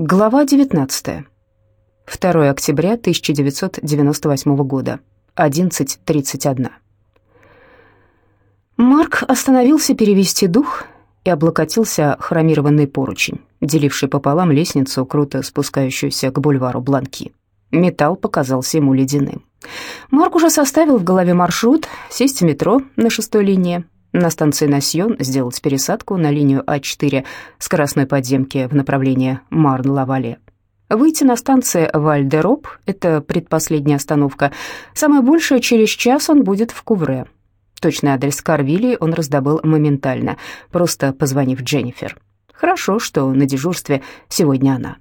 Глава 19. 2 октября 1998 года. 11.31. Марк остановился перевести дух и облокотился хромированный поручень, деливший пополам лестницу, круто спускающуюся к бульвару Бланки. Металл показался ему ледяным. Марк уже составил в голове маршрут, сесть в метро на шестой линии, на станции Насьон сделать пересадку на линию А4 скоростной подземки в направлении Марн-ла-Валле. Выйти на станции Валь-д'Ероп, это предпоследняя остановка. Самое большее, через час он будет в Кувре. Точный адрес Карвилли он раздобыл моментально, просто позвонив Дженнифер. Хорошо, что на дежурстве сегодня она.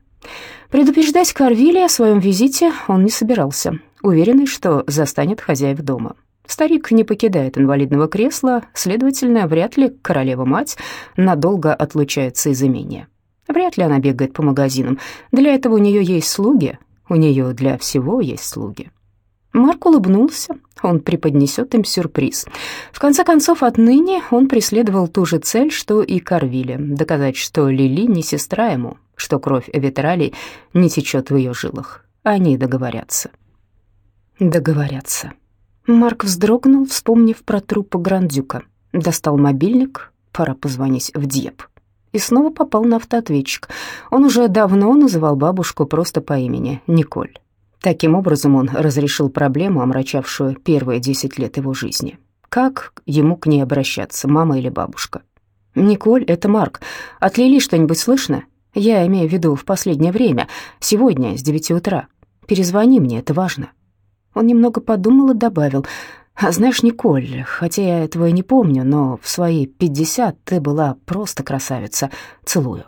Предупреждать Карвилли о своем визите он не собирался, уверенный, что застанет хозяев дома. Старик не покидает инвалидного кресла, следовательно, вряд ли королева-мать надолго отлучается из имения. Вряд ли она бегает по магазинам. Для этого у нее есть слуги, у нее для всего есть слуги. Марк улыбнулся, он преподнесет им сюрприз. В конце концов, отныне он преследовал ту же цель, что и Карвиле — доказать, что Лили не сестра ему, что кровь Эвитралей не течет в ее жилах. Они договорятся. Договорятся. Марк вздрогнул, вспомнив про труп Грандюка. Достал мобильник, пора позвонить в Дьеп. И снова попал на автоответчик. Он уже давно называл бабушку просто по имени Николь. Таким образом он разрешил проблему, омрачавшую первые десять лет его жизни. Как ему к ней обращаться, мама или бабушка? «Николь, это Марк. От Лили что-нибудь слышно? Я имею в виду в последнее время, сегодня, с девяти утра. Перезвони мне, это важно». Он немного подумал и добавил, «А знаешь, Николь, хотя я этого и не помню, но в свои пятьдесят ты была просто красавица. Целую».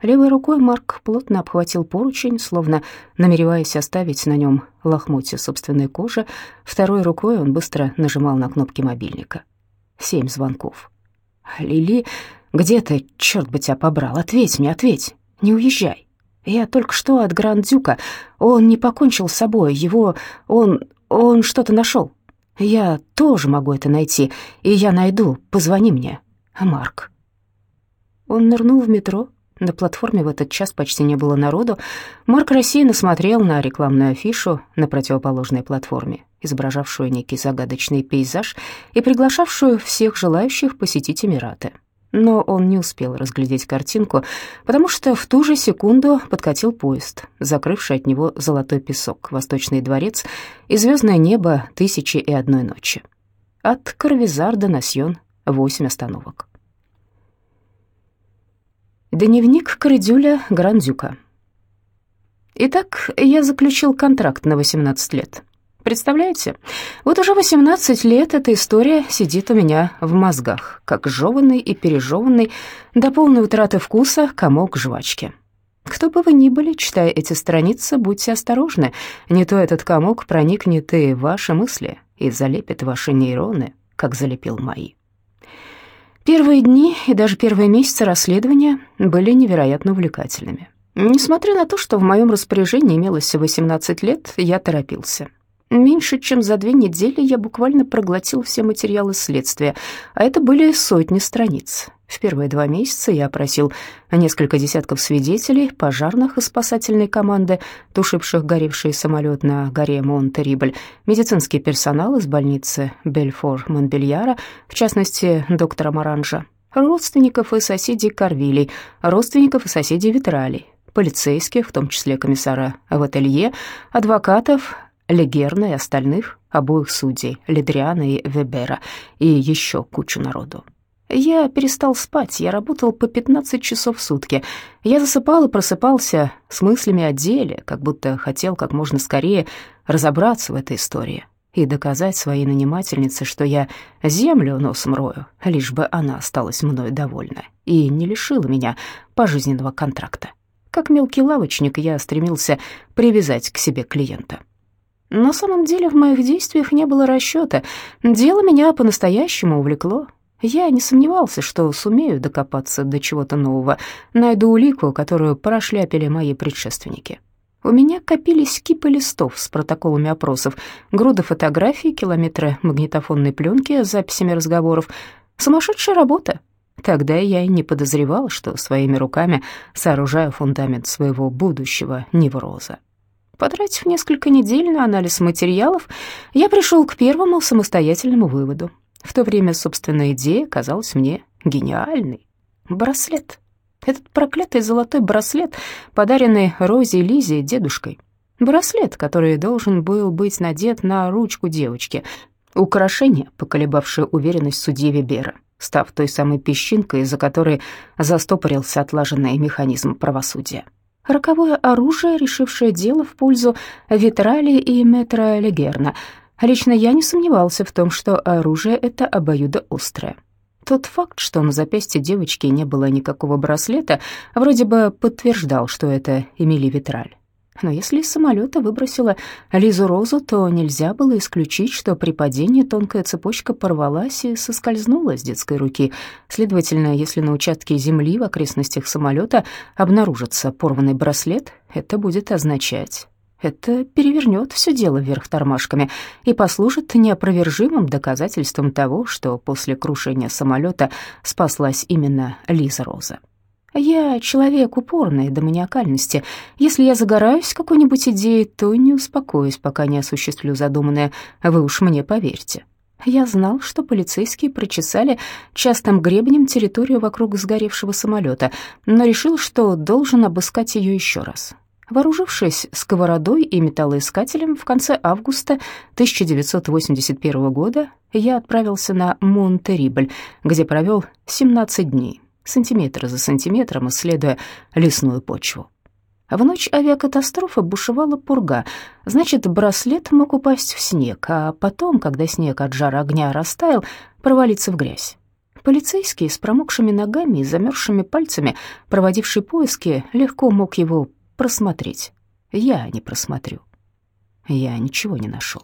Левой рукой Марк плотно обхватил поручень, словно намереваясь оставить на нем лохмотья собственной кожи. Второй рукой он быстро нажимал на кнопки мобильника. Семь звонков. «Лили, где ты? Черт бы тебя побрал! Ответь мне, ответь! Не уезжай!» Я только что от Гранд-Дюка. Он не покончил с собой. Его... Он... Он что-то нашел. Я тоже могу это найти. И я найду. Позвони мне. Марк. Он нырнул в метро. На платформе в этот час почти не было народу. Марк рассеянно смотрел на рекламную афишу на противоположной платформе, изображавшую некий загадочный пейзаж и приглашавшую всех желающих посетить Эмираты но он не успел разглядеть картинку, потому что в ту же секунду подкатил поезд, закрывший от него золотой песок, восточный дворец и звездное небо тысячи и одной ночи. От Карвизарда на Сьон восемь остановок. Дневник Коридюля Грандюка. Итак, я заключил контракт на 18 лет. Представляете? Вот уже 18 лет эта история сидит у меня в мозгах, как жеванный и пережеванный до полной утраты вкуса комок жвачки. Кто бы вы ни были, читая эти страницы, будьте осторожны, не то этот комок проникнет и в ваши мысли и залепит ваши нейроны, как залепил мои. Первые дни и даже первые месяцы расследования были невероятно увлекательными. Несмотря на то, что в моем распоряжении имелось 18 лет, я торопился. Меньше чем за две недели я буквально проглотил все материалы следствия, а это были сотни страниц. В первые два месяца я опросил несколько десятков свидетелей, пожарных и спасательной команды, тушивших горевший самолет на горе Монтерибль, медицинский персонал из больницы Бельфор-Монбельяра, в частности, доктора Маранжа, родственников и соседей Карвилей, родственников и соседей Витралей, полицейских, в том числе комиссара в ателье, адвокатов, Легерна и остальных, обоих судей, Ледриана и Вебера, и еще кучу народу. Я перестал спать, я работал по 15 часов в сутки. Я засыпал и просыпался с мыслями о деле, как будто хотел как можно скорее разобраться в этой истории и доказать своей нанимательнице, что я землю носом рою, лишь бы она осталась мною довольна и не лишила меня пожизненного контракта. Как мелкий лавочник я стремился привязать к себе клиента. На самом деле в моих действиях не было расчета. Дело меня по-настоящему увлекло. Я не сомневался, что сумею докопаться до чего-то нового, найду улику, которую прошляпили мои предшественники. У меня копились кипы листов с протоколами опросов, груды фотографий, километры магнитофонной пленки с записями разговоров. Сумасшедшая работа. Тогда я и не подозревал, что своими руками сооружаю фундамент своего будущего невроза. Потратив несколько недель на анализ материалов, я пришел к первому самостоятельному выводу. В то время собственная идея казалась мне гениальной. Браслет. Этот проклятый золотой браслет, подаренный Розе и Лизе дедушкой. Браслет, который должен был быть надет на ручку девочки. Украшение, поколебавшее уверенность судьи Вебера, став той самой песчинкой, из-за которой застопорился отлаженный механизм правосудия. Роковое оружие, решившее дело в пользу Витрали и Метра Легерна. Лично я не сомневался в том, что оружие это обоюдоострое. Тот факт, что на запястье девочки не было никакого браслета, вроде бы подтверждал, что это Эмили Витраль. Но если из самолета выбросила Лизу Розу, то нельзя было исключить, что при падении тонкая цепочка порвалась и соскользнула с детской руки. Следовательно, если на участке земли в окрестностях самолета обнаружится порванный браслет, это будет означать... Это перевернет все дело вверх тормашками и послужит неопровержимым доказательством того, что после крушения самолета спаслась именно Лиза Роза. Я человек упорный до маниакальности. Если я загораюсь какой-нибудь идеей, то не успокоюсь, пока не осуществлю задуманное. Вы уж мне поверьте. Я знал, что полицейские прочесали частым гребнем территорию вокруг сгоревшего самолета, но решил, что должен обыскать ее еще раз. Вооружившись сковородой и металлоискателем, в конце августа 1981 года я отправился на Монтерибль, где провел 17 дней сантиметр за сантиметром исследуя лесную почву. В ночь авиакатастрофы бушевала пурга, значит, браслет мог упасть в снег, а потом, когда снег от жара огня растаял, провалиться в грязь. Полицейский с промокшими ногами и замерзшими пальцами, проводивший поиски, легко мог его просмотреть. Я не просмотрю. Я ничего не нашел.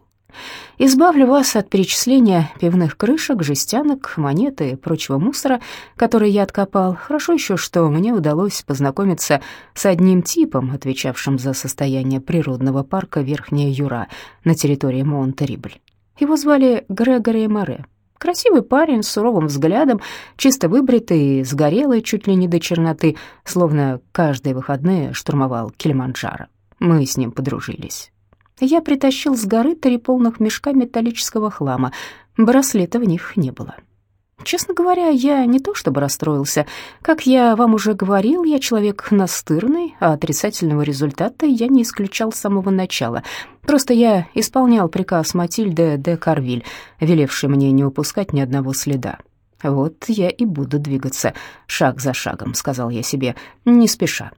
Избавлю вас от перечисления пивных крышек, жестянок, монет и прочего мусора, который я откопал. Хорошо еще, что мне удалось познакомиться с одним типом, отвечавшим за состояние природного парка Верхняя Юра на территории Монтерибль. Его звали Грегори Море. Красивый парень с суровым взглядом, чисто выбритый, сгорелый чуть ли не до черноты, словно каждые выходные штурмовал Килиманджаро. Мы с ним подружились. Я притащил с горы три полных мешка металлического хлама. Браслета в них не было. Честно говоря, я не то чтобы расстроился. Как я вам уже говорил, я человек настырный, а отрицательного результата я не исключал с самого начала. Просто я исполнял приказ Матильды де Карвиль, велевший мне не упускать ни одного следа. «Вот я и буду двигаться шаг за шагом», — сказал я себе, не спеша.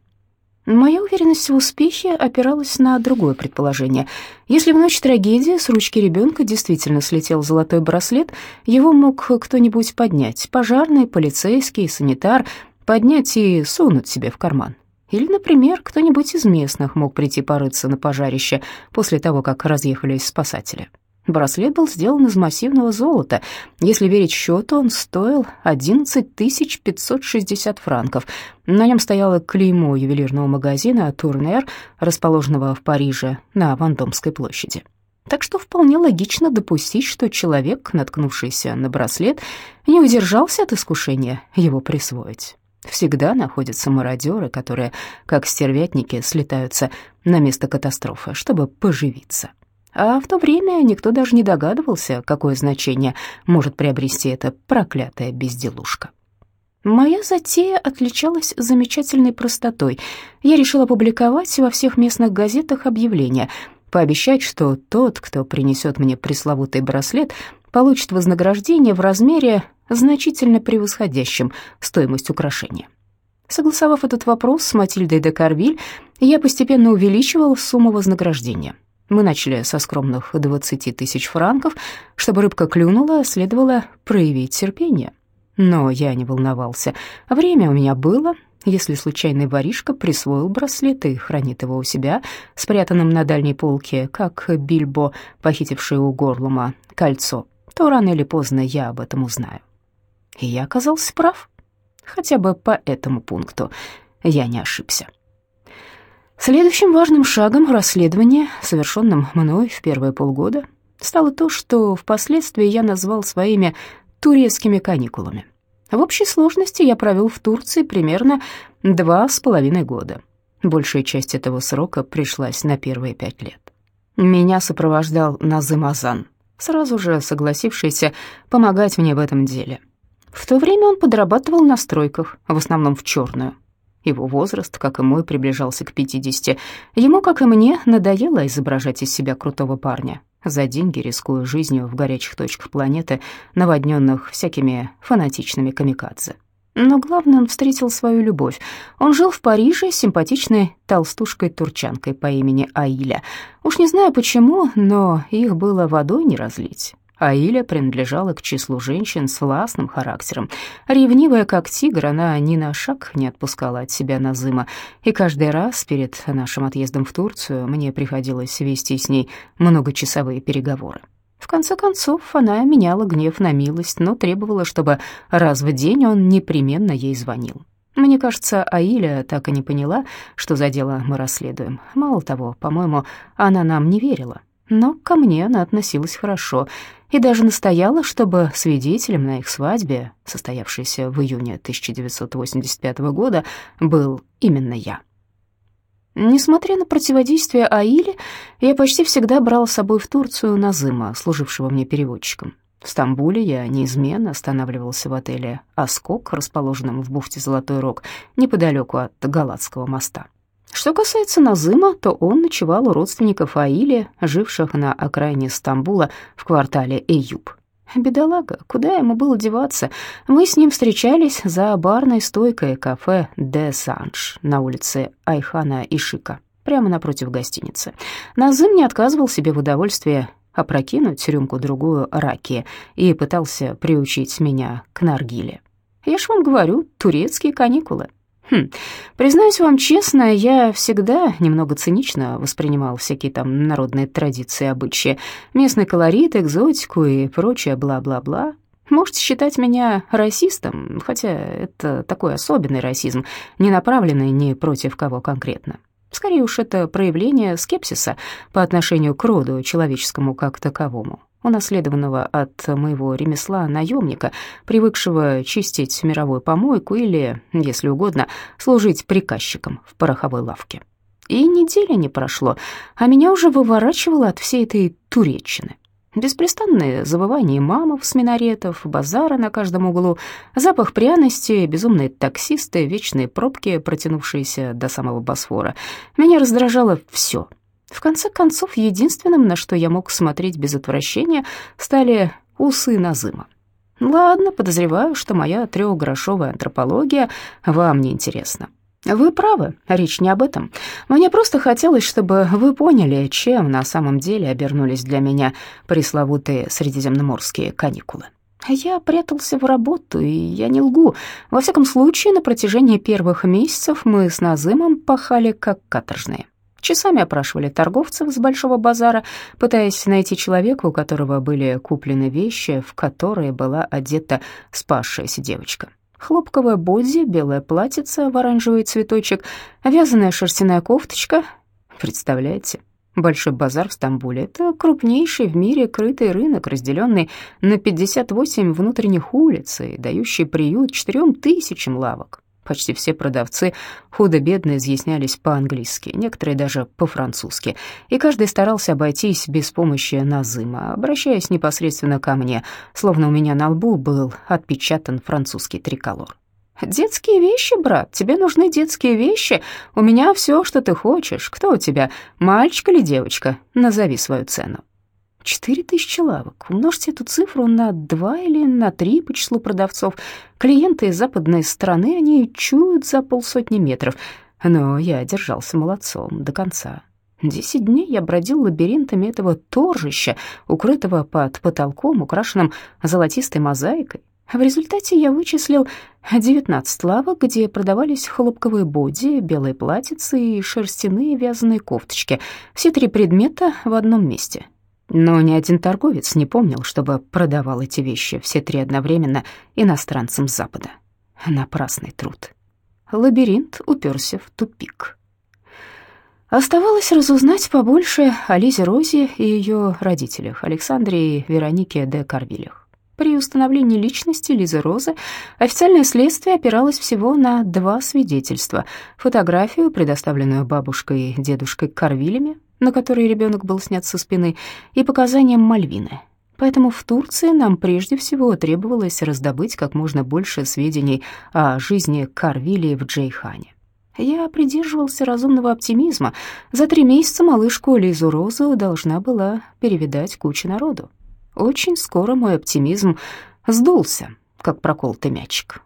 Моя уверенность в успехе опиралась на другое предположение. Если в ночь трагедии с ручки ребенка действительно слетел золотой браслет, его мог кто-нибудь поднять, пожарный, полицейский, санитар, поднять и сунуть себе в карман. Или, например, кто-нибудь из местных мог прийти порыться на пожарище после того, как разъехались спасатели. Браслет был сделан из массивного золота. Если верить счету, он стоил 11 560 франков. На нем стояло клеймо ювелирного магазина «Турнер», расположенного в Париже на Вандомской площади. Так что вполне логично допустить, что человек, наткнувшийся на браслет, не удержался от искушения его присвоить. Всегда находятся мародеры, которые, как стервятники, слетаются на место катастрофы, чтобы поживиться. А в то время никто даже не догадывался, какое значение может приобрести эта проклятая безделушка. Моя затея отличалась замечательной простотой. Я решила публиковать во всех местных газетах объявление, пообещать, что тот, кто принесет мне пресловутый браслет, получит вознаграждение в размере, значительно превосходящем стоимость украшения. Согласовав этот вопрос с Матильдой де Карвиль, я постепенно увеличивал сумму вознаграждения — мы начали со скромных 20 тысяч франков. Чтобы рыбка клюнула, следовало проявить терпение. Но я не волновался. Время у меня было. Если случайный воришка присвоил браслет и хранит его у себя, спрятанным на дальней полке, как Бильбо, похитивший у Горлума кольцо, то рано или поздно я об этом узнаю. И я оказался прав. Хотя бы по этому пункту я не ошибся. Следующим важным шагом в расследовании, совершенном мной в первые полгода, стало то, что впоследствии я назвал своими турецкими каникулами. В общей сложности я провел в Турции примерно два с половиной года. Большая часть этого срока пришлась на первые пять лет. Меня сопровождал Назым Азан, сразу же согласившийся помогать мне в этом деле. В то время он подрабатывал на стройках, в основном в черную. Его возраст, как и мой, приближался к 50. Ему, как и мне, надоело изображать из себя крутого парня, за деньги рискуя жизнью в горячих точках планеты, наводненных всякими фанатичными камикадзе. Но главное, он встретил свою любовь. Он жил в Париже с симпатичной толстушкой-турчанкой по имени Аиля. Уж не знаю почему, но их было водой не разлить. Аиля принадлежала к числу женщин с властным характером. Ревнивая, как тигр, она ни на шаг не отпускала от себя Назыма, и каждый раз перед нашим отъездом в Турцию мне приходилось вести с ней многочасовые переговоры. В конце концов, она меняла гнев на милость, но требовала, чтобы раз в день он непременно ей звонил. Мне кажется, Аиля так и не поняла, что за дело мы расследуем. Мало того, по-моему, она нам не верила. Но ко мне она относилась хорошо и даже настояла, чтобы свидетелем на их свадьбе, состоявшейся в июне 1985 года, был именно я. Несмотря на противодействие Аили, я почти всегда брал с собой в Турцию Назыма, служившего мне переводчиком. В Стамбуле я неизменно останавливался в отеле «Аскок», расположенном в бухте Золотой Рог, неподалеку от Галатского моста. Что касается Назыма, то он ночевал у родственников Аили, живших на окраине Стамбула в квартале Эюб. Бедолага, куда ему было деваться? Мы с ним встречались за барной стойкой кафе «Де Санж» на улице Айхана Ишика, прямо напротив гостиницы. Назым не отказывал себе в удовольствии опрокинуть рюмку-другую раки и пытался приучить меня к наргиле. Я ж вам говорю, турецкие каникулы. Хм, признаюсь вам честно, я всегда немного цинично воспринимал всякие там народные традиции обычаи, местный колорит, экзотику и прочее бла-бла-бла. Можете считать меня расистом, хотя это такой особенный расизм, не направленный ни против кого конкретно. Скорее уж это проявление скепсиса по отношению к роду человеческому как таковому унаследованного от моего ремесла наемника, привыкшего чистить мировую помойку или, если угодно, служить приказчиком в пороховой лавке. И недели не прошло, а меня уже выворачивало от всей этой туречины. Беспрестанные завывания мамов с минаретов, базара на каждом углу, запах пряности, безумные таксисты, вечные пробки, протянувшиеся до самого Босфора. Меня раздражало все — в конце концов, единственным, на что я мог смотреть без отвращения, стали усы Назыма. Ладно, подозреваю, что моя трехгрошовая антропология вам не интересна. Вы правы, речь не об этом. Мне просто хотелось, чтобы вы поняли, чем на самом деле обернулись для меня пресловутые средиземноморские каникулы. Я прятался в работу, и я не лгу. Во всяком случае, на протяжении первых месяцев мы с Назымом пахали как каторжные. Часами опрашивали торговцев с большого базара, пытаясь найти человека, у которого были куплены вещи, в которые была одета спасшаяся девочка. Хлопковая боди, белое платьице в оранжевый цветочек, вязаная шерстяная кофточка. Представляете? Большой базар в Стамбуле — это крупнейший в мире крытый рынок, разделенный на 58 внутренних улиц и дающий приют четырем тысячам лавок. Почти все продавцы худо-бедно изъяснялись по-английски, некоторые даже по-французски, и каждый старался обойтись без помощи назыма, обращаясь непосредственно ко мне, словно у меня на лбу был отпечатан французский триколор. «Детские вещи, брат, тебе нужны детские вещи. У меня все, что ты хочешь. Кто у тебя, мальчик или девочка? Назови свою цену». Четыре тысячи лавок. Умножьте эту цифру на два или на три по числу продавцов. Клиенты из западной страны, они чуют за полсотни метров. Но я держался молодцом до конца. Десять дней я бродил лабиринтами этого торжища, укрытого под потолком, украшенным золотистой мозаикой. В результате я вычислил 19 лавок, где продавались хлопковые боди, белые платьицы и шерстяные вязаные кофточки. Все три предмета в одном месте — но ни один торговец не помнил, чтобы продавал эти вещи все три одновременно иностранцам с Запада. Напрасный труд. Лабиринт уперся в тупик. Оставалось разузнать побольше о Лизе Розе и ее родителях, Александре и Веронике де Карвилях. При установлении личности Лизы Розы официальное следствие опиралось всего на два свидетельства. Фотографию, предоставленную бабушкой и дедушкой Карвилями, на которой ребенок был снят со спины, и показанием Мальвины. Поэтому в Турции нам прежде всего требовалось раздобыть как можно больше сведений о жизни Карвили в Джейхане. Я придерживался разумного оптимизма. За три месяца малышку Лизу Розу должна была перевидать куча народу. Очень скоро мой оптимизм сдулся, как проколотый мячик.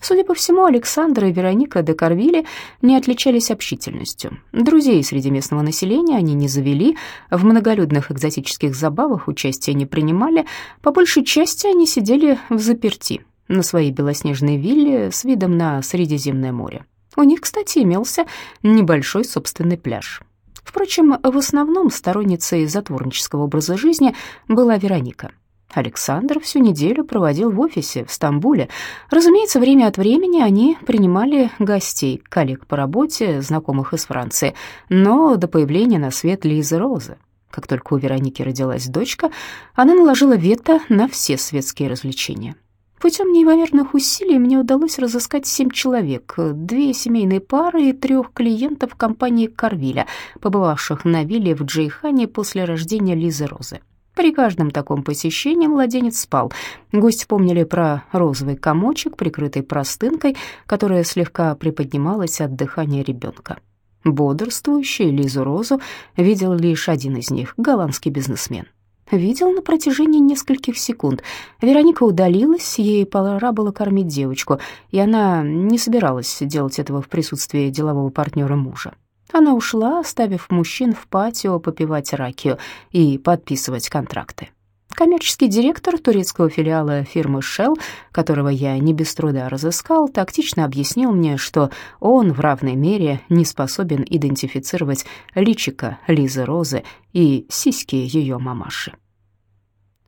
Судя по всему, Александр и Вероника де Карвиле не отличались общительностью. Друзей среди местного населения они не завели, в многолюдных экзотических забавах участия не принимали, по большей части они сидели в заперти на своей белоснежной вилле с видом на Средиземное море. У них, кстати, имелся небольшой собственный пляж. Впрочем, в основном сторонницей затворнического образа жизни была Вероника. Александр всю неделю проводил в офисе в Стамбуле. Разумеется, время от времени они принимали гостей, коллег по работе, знакомых из Франции, но до появления на свет Лизы Розы. Как только у Вероники родилась дочка, она наложила вето на все светские развлечения. Путем неимоверных усилий мне удалось разыскать семь человек, две семейные пары и трех клиентов компании «Карвиля», побывавших на вилле в Джейхане после рождения Лизы Розы. При каждом таком посещении младенец спал. Гости помнили про розовый комочек, прикрытый простынкой, которая слегка приподнималась от дыхания ребенка. Бодрствующий Лизу Розу видел лишь один из них — голландский бизнесмен. Видел на протяжении нескольких секунд. Вероника удалилась, ей пора было кормить девочку, и она не собиралась делать этого в присутствии делового партнера мужа. Она ушла, оставив мужчин в патио попивать ракию и подписывать контракты. Коммерческий директор турецкого филиала фирмы Shell, которого я не без труда разыскал, тактично объяснил мне, что он в равной мере не способен идентифицировать личика Лизы Розы и сиськи ее мамаши.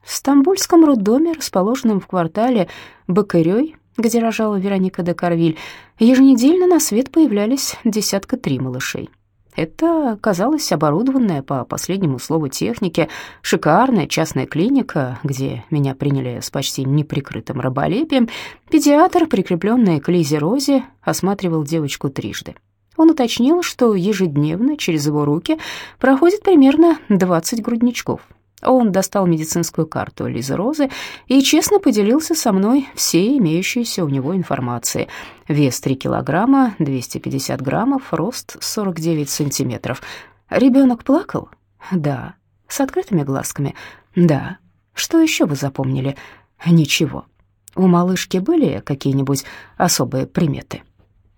В стамбульском роддоме, расположенном в квартале Бакырёй, где рожала Вероника де Карвиль, еженедельно на свет появлялись десятка три малышей. Это казалось оборудованная по последнему слову техники шикарная частная клиника, где меня приняли с почти неприкрытым раболепием. Педиатр, прикрепленный к Лизе Розе, осматривал девочку трижды. Он уточнил, что ежедневно через его руки проходит примерно 20 грудничков. Он достал медицинскую карту Лизы Розы и честно поделился со мной всей имеющейся у него информацией. Вес 3 килограмма, 250 граммов, рост 49 сантиметров. Ребенок плакал? Да. С открытыми глазками? Да. Что еще вы запомнили? Ничего. У малышки были какие-нибудь особые приметы?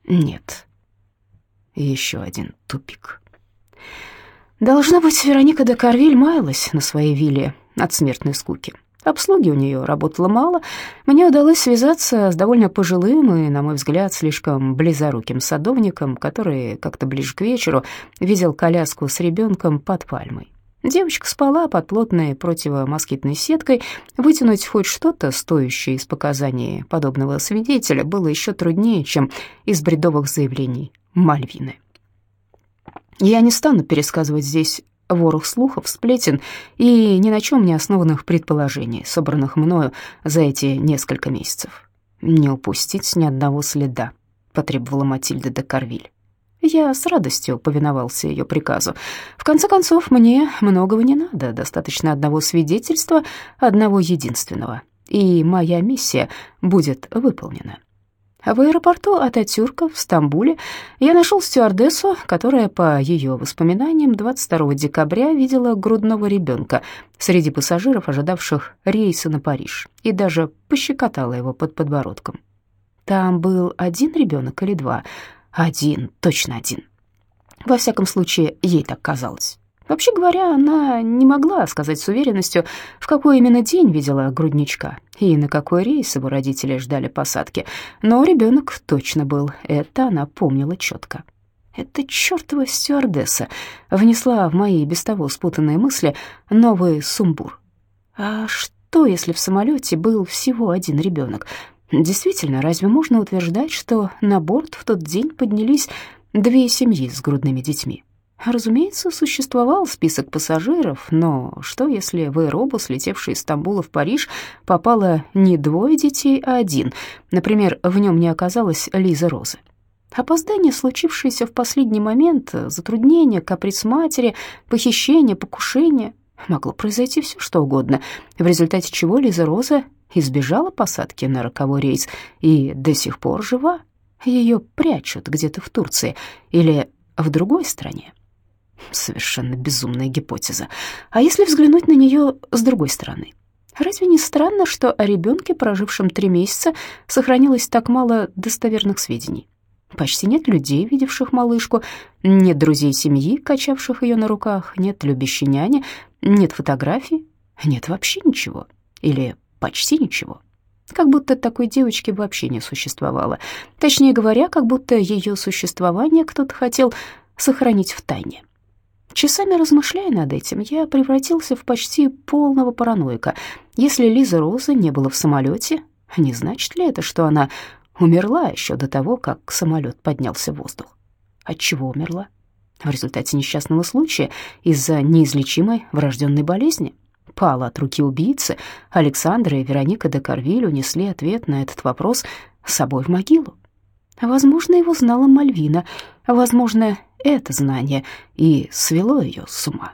Нет. Еще один тупик. Должно быть, Вероника де Карвиль маялась на своей вилле от смертной скуки. Обслуги у нее работало мало. Мне удалось связаться с довольно пожилым и, на мой взгляд, слишком близоруким садовником, который как-то ближе к вечеру видел коляску с ребенком под пальмой. Девочка спала под плотной противомоскитной сеткой. Вытянуть хоть что-то, стоящее из показаний подобного свидетеля, было еще труднее, чем из бредовых заявлений Мальвины. Я не стану пересказывать здесь ворох слухов, сплетен и ни на чем не основанных предположений, собранных мною за эти несколько месяцев. «Не упустить ни одного следа», — потребовала Матильда де Карвиль. Я с радостью повиновался ее приказу. В конце концов, мне многого не надо, достаточно одного свидетельства, одного единственного, и моя миссия будет выполнена. В аэропорту Ататюрка в Стамбуле я нашел стюардессу, которая, по ее воспоминаниям, 22 декабря видела грудного ребенка среди пассажиров, ожидавших рейса на Париж, и даже пощекотала его под подбородком. Там был один ребенок или два? Один, точно один. Во всяком случае, ей так казалось. Вообще говоря, она не могла сказать с уверенностью, в какой именно день видела грудничка и на какой рейс его родители ждали посадки, но ребенок точно был, это она помнила четко. Эта чертова стюардесса внесла в мои без того спутанные мысли новый сумбур. А что, если в самолете был всего один ребенок? Действительно, разве можно утверждать, что на борт в тот день поднялись две семьи с грудными детьми? Разумеется, существовал список пассажиров, но что, если в аэробус, летевший из Стамбула в Париж, попало не двое детей, а один? Например, в нем не оказалось Лизы Розы. Опоздание, случившееся в последний момент, затруднение, каприз матери, похищение, покушение — могло произойти все что угодно, в результате чего Лиза Роза избежала посадки на роковой рейс и до сих пор жива. Ее прячут где-то в Турции или в другой стране. Совершенно безумная гипотеза. А если взглянуть на нее с другой стороны? Разве не странно, что о ребенке, прожившем три месяца, сохранилось так мало достоверных сведений? Почти нет людей, видевших малышку, нет друзей семьи, качавших ее на руках, нет любящей няни, нет фотографий, нет вообще ничего. Или почти ничего. Как будто такой девочки вообще не существовало. Точнее говоря, как будто ее существование кто-то хотел сохранить в тайне. Часами размышляя над этим, я превратился в почти полного параноика. Если Лиза Роза не была в самолете, не значит ли это, что она умерла еще до того, как самолет поднялся в воздух? От чего умерла? В результате несчастного случая из-за неизлечимой врожденной болезни? Пала от руки убийцы, Александра и Вероника де Карвиль унесли ответ на этот вопрос с собой в могилу. Возможно, его знала Мальвина, возможно, это знание и свело ее с ума.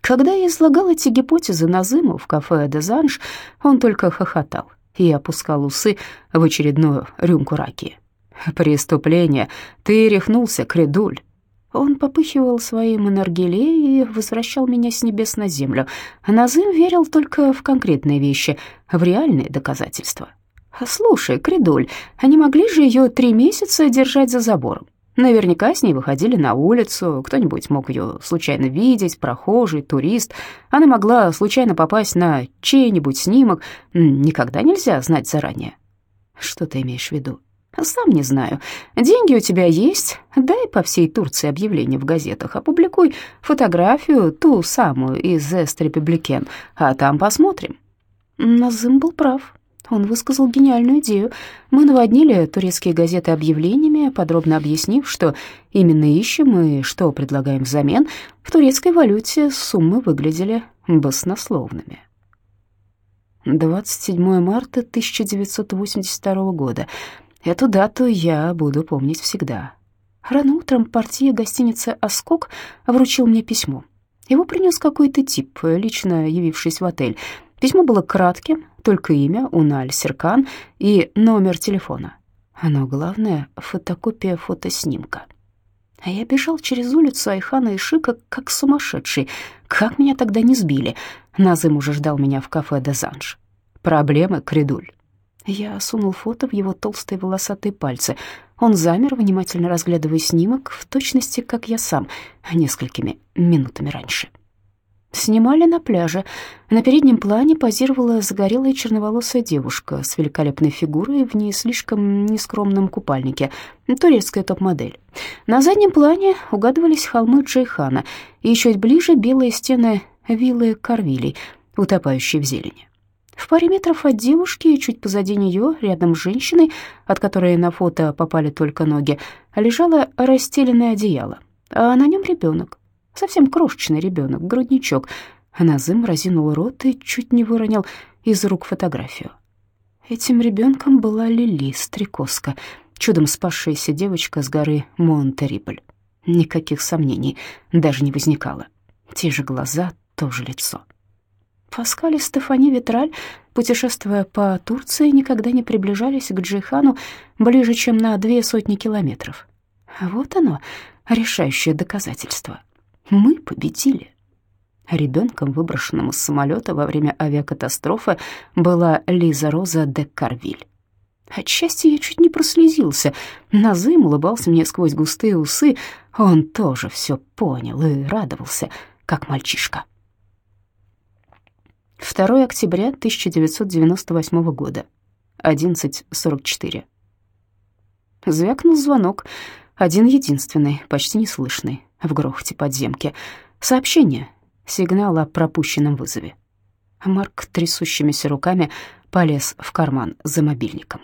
Когда я излагал эти гипотезы Назыму в кафе «Дезанж», он только хохотал и опускал усы в очередную рюмку раки. «Преступление! Ты рехнулся, кредуль!» Он попыхивал своим энергеле и возвращал меня с небес на землю. Назым верил только в конкретные вещи, в реальные доказательства. «Слушай, Кридуль, они могли же ее три месяца держать за забором? Наверняка с ней выходили на улицу, кто-нибудь мог ее случайно видеть, прохожий, турист. Она могла случайно попасть на чей-нибудь снимок. Никогда нельзя знать заранее. Что ты имеешь в виду? Сам не знаю. Деньги у тебя есть? Дай по всей Турции объявление в газетах, опубликуй фотографию, ту самую из «Эст Републикен», а там посмотрим. Назым был прав. Он высказал гениальную идею. Мы наводнили турецкие газеты объявлениями, подробно объяснив, что именно ищем и что предлагаем взамен. В турецкой валюте суммы выглядели баснословными. 27 марта 1982 года. Эту дату я буду помнить всегда. Рано утром портье гостиницы «Оскок» вручил мне письмо. Его принес какой-то тип, лично явившись в отель. Письмо было кратким, только имя Уналь Серкан и номер телефона. Но главное — фотокопия фотоснимка. А я бежал через улицу Айхана и Шика, как сумасшедший. Как меня тогда не сбили? Назым уже ждал меня в кафе «Дезанж». «Проблемы, Кридуль?» Я сунул фото в его толстые волосатые пальцы. Он замер, внимательно разглядывая снимок, в точности, как я сам, несколькими минутами раньше. Снимали на пляже. На переднем плане позировала загорелая черноволосая девушка с великолепной фигурой в не слишком нескромном купальнике, турецкая топ-модель. На заднем плане угадывались холмы Джейхана и еще ближе белые стены виллы Карвилей, утопающие в зелени. В паре метров от девушки, чуть позади нее, рядом с женщиной, от которой на фото попали только ноги, лежало расстеленное одеяло, а на нем ребенок. Совсем крошечный ребенок, грудничок. Назым разинул рот и чуть не выронил из рук фотографию. Этим ребенком была Лили, стрекозка, чудом спасшаяся девочка с горы Монтерибль. Никаких сомнений даже не возникало. Те же глаза, то же лицо. Паскаль и Стефани Витраль, путешествуя по Турции, никогда не приближались к Джихану ближе, чем на две сотни километров. Вот оно, решающее доказательство. Мы победили. Ребенком, выброшенным из самолета во время авиакатастрофы, была Лиза Роза де Карвиль. От счастья я чуть не прослезился. Назым улыбался мне сквозь густые усы. Он тоже все понял и радовался, как мальчишка. 2 октября 1998 года, 11.44. Звякнул звонок, один-единственный, почти неслышный в грохоте подземки. Сообщение, сигнал о пропущенном вызове. Марк трясущимися руками полез в карман за мобильником.